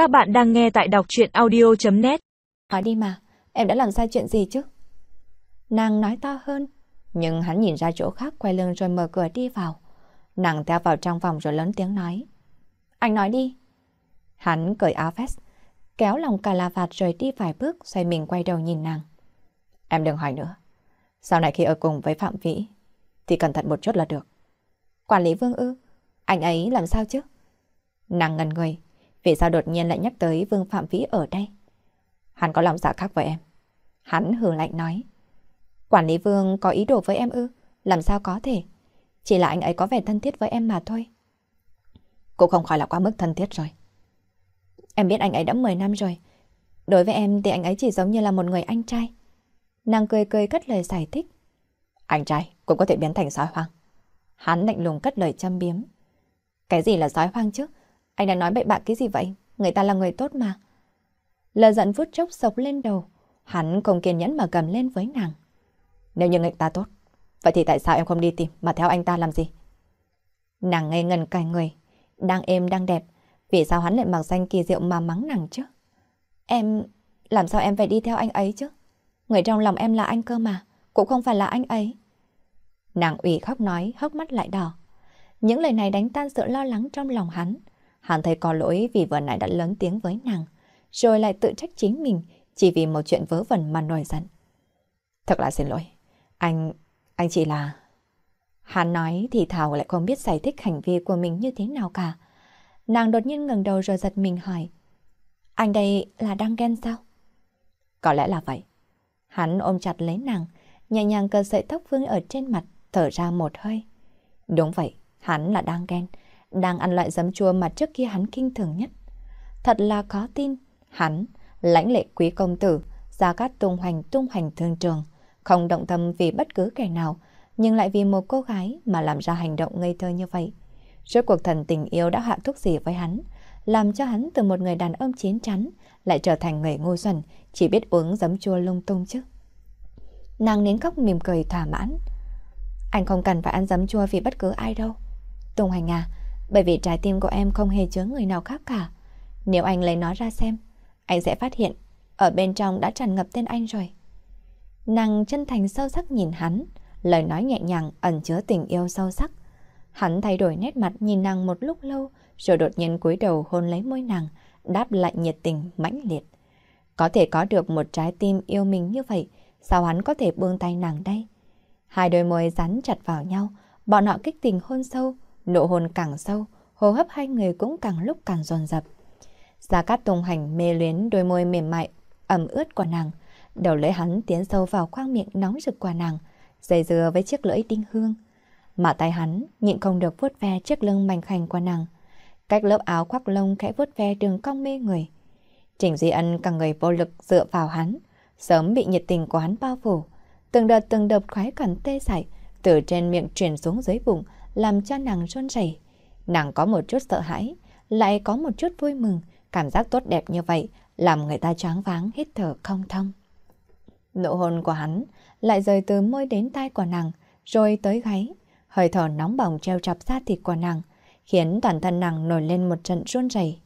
Các bạn đang nghe tại đọc chuyện audio.net Hỏi đi mà, em đã làm sai chuyện gì chứ? Nàng nói to hơn, nhưng hắn nhìn ra chỗ khác quay lưng rồi mở cửa đi vào. Nàng theo vào trong phòng rồi lớn tiếng nói. Anh nói đi. Hắn cởi áo vest, kéo lòng cà la vạt rồi đi vài bước xoay mình quay đầu nhìn nàng. Em đừng hỏi nữa. Sau này khi ở cùng với Phạm Vĩ thì cẩn thận một chút là được. Quản lý Vương ư? Anh ấy làm sao chứ? Nàng ngần người, vì sao đột nhiên lại nhắc tới Vương Phạm Vĩ ở đây? Hắn có lòng dạ khác với em. Hắn hừ lạnh nói. Quản lý Vương có ý đồ với em ư? Làm sao có thể? Chỉ là anh ấy có vẻ thân thiết với em mà thôi. Cũng không khỏi là quá mức thân thiết rồi. Em biết anh ấy đã 10 năm rồi. Đối với em thì anh ấy chỉ giống như là một người anh trai. Nàng cười cười cất lời giải thích. Anh trai cũng có thể biến thành sói hoang. Hắn lạnh lùng cất lời châm biếm. Cái gì là sói hoang chứ? Anh đang nói bậy bạ cái gì vậy? Người ta là người tốt mà. Lời giận phút chốc sộc lên đầu. Hắn không kiên nhẫn mà cầm lên với nàng. Nếu như người ta tốt, vậy thì tại sao em không đi tìm mà theo anh ta làm gì? Nàng ngây ngần cài người, đang êm đang đẹp. Vì sao hắn lại mặc danh kỳ diệu mà mắng nàng chứ? Em... Làm sao em phải đi theo anh ấy chứ? Người trong lòng em là anh cơ mà, cũng không phải là anh ấy. Nàng ủy khóc nói, hốc mắt lại đỏ. Những lời này đánh tan sự lo lắng trong lòng hắn. Hắn thấy có lỗi vì vừa nãy đã lớn tiếng với nàng, rồi lại tự trách chính mình chỉ vì một chuyện vớ vẩn mà nổi giận. Thật là xin lỗi. Anh... anh chỉ là... Hắn nói thì Thảo lại không biết giải thích hành vi của mình như thế nào cả. Nàng đột nhiên ngẩng đầu rồi giật mình hỏi. Anh đây là đang ghen sao? Có lẽ là vậy. Hắn ôm chặt lấy nàng, nhẹ nhàng cờ sợi tóc vương ở trên mặt, thở ra một hơi. Đúng vậy, hắn là đang ghen, đang ăn loại giấm chua mà trước kia hắn kinh thường nhất. Thật là khó tin, hắn, lãnh lệ quý công tử, ra cát tung hoành tung hoành thương trường, không động tâm vì bất cứ kẻ nào, nhưng lại vì một cô gái mà làm ra hành động ngây thơ như vậy. Rốt cuộc thần tình yêu đã hạ thuốc gì với hắn, làm cho hắn từ một người đàn ông chiến chắn lại trở thành người ngu xuẩn, chỉ biết uống giấm chua lung tung chứ. Nàng nến khóc mỉm cười thỏa mãn. Anh không cần phải ăn giấm chua vì bất cứ ai đâu. Tùng Hành à, bởi vì trái tim của em không hề chứa người nào khác cả. Nếu anh lấy nó ra xem, anh sẽ phát hiện ở bên trong đã tràn ngập tên anh rồi. Nàng chân thành sâu sắc nhìn hắn, lời nói nhẹ nhàng ẩn chứa tình yêu sâu sắc. Hắn thay đổi nét mặt nhìn nàng một lúc lâu, rồi đột nhiên cúi đầu hôn lấy môi nàng, đáp lại nhiệt tình mãnh liệt. Có thể có được một trái tim yêu mình như vậy, sao hắn có thể buông tay nàng đây? Hai đôi môi rắn chặt vào nhau, bọn họ kích tình hôn sâu, nụ hôn càng sâu, hô hấp hai người cũng càng lúc càng dồn dập. Gia Cát Tùng Hành mê luyến đôi môi mềm mại, ẩm ướt của nàng, đầu lưỡi hắn tiến sâu vào khoang miệng nóng rực của nàng, dây dưa với chiếc lưỡi đinh hương. Mà tay hắn nhịn không được vuốt ve chiếc lưng mảnh khảnh của nàng, cách lớp áo khoác lông khẽ vuốt ve đường cong mê người. Trình Duy Ân càng người vô lực dựa vào hắn, sớm bị nhiệt tình của hắn bao phủ, từng đợt từng đợt khoái cảm tê dại từ trên miệng truyền xuống dưới bụng, làm cho nàng run rẩy. Nàng có một chút sợ hãi, lại có một chút vui mừng, cảm giác tốt đẹp như vậy làm người ta choáng váng hít thở không thông. Nụ hôn của hắn lại rời từ môi đến tai của nàng, rồi tới gáy, hơi thở nóng bỏng treo chọc da thịt của nàng, khiến toàn thân nàng nổi lên một trận run rẩy.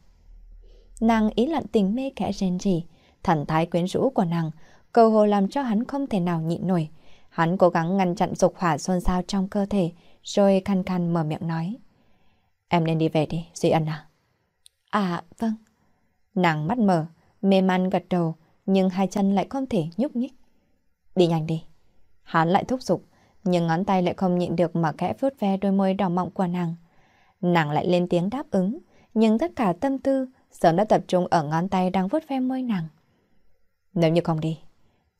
Nàng ý lặn tình mê khẽ rên rỉ, thần thái quyến rũ của nàng, cầu hồ làm cho hắn không thể nào nhịn nổi. Hắn cố gắng ngăn chặn dục hỏa xôn xao trong cơ thể, rồi khăn khăn mở miệng nói. Em nên đi về đi, Duy Ân à? À, vâng. Nàng mắt mở, mê man gật đầu, nhưng hai chân lại không thể nhúc nhích. Đi nhanh đi. Hắn lại thúc giục, nhưng ngón tay lại không nhịn được mà khẽ vuốt ve đôi môi đỏ mọng của nàng. Nàng lại lên tiếng đáp ứng, nhưng tất cả tâm tư sớm đã tập trung ở ngón tay đang vuốt ve môi nàng. Nếu như không đi,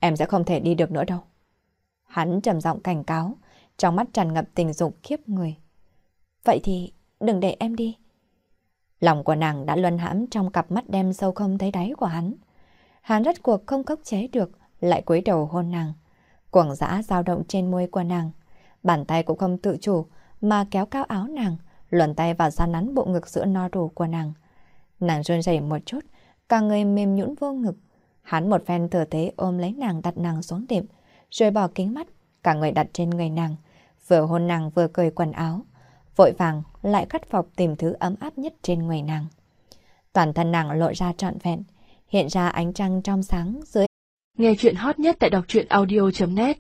em sẽ không thể đi được nữa đâu. Hắn trầm giọng cảnh cáo, trong mắt tràn ngập tình dục khiếp người. Vậy thì đừng để em đi. Lòng của nàng đã luân hãm trong cặp mắt đem sâu không thấy đáy của hắn. Hắn rất cuộc không cốc chế được, lại cúi đầu hôn nàng. Cuồng dã dao động trên môi của nàng. Bàn tay cũng không tự chủ mà kéo cao áo nàng, luồn tay vào da nắn bộ ngực giữa no đủ của nàng. Nàng run rẩy một chút, cả người mềm nhũn vô ngực. Hắn một phen thừa thế ôm lấy nàng đặt nàng xuống đệm, rồi bỏ kính mắt, cả người đặt trên người nàng, vừa hôn nàng vừa cười quần áo, vội vàng lại cắt phọc tìm thứ ấm áp nhất trên người nàng. Toàn thân nàng lộ ra trọn vẹn, hiện ra ánh trăng trong sáng dưới. Nghe chuyện hot nhất tại đọc truyện audio.net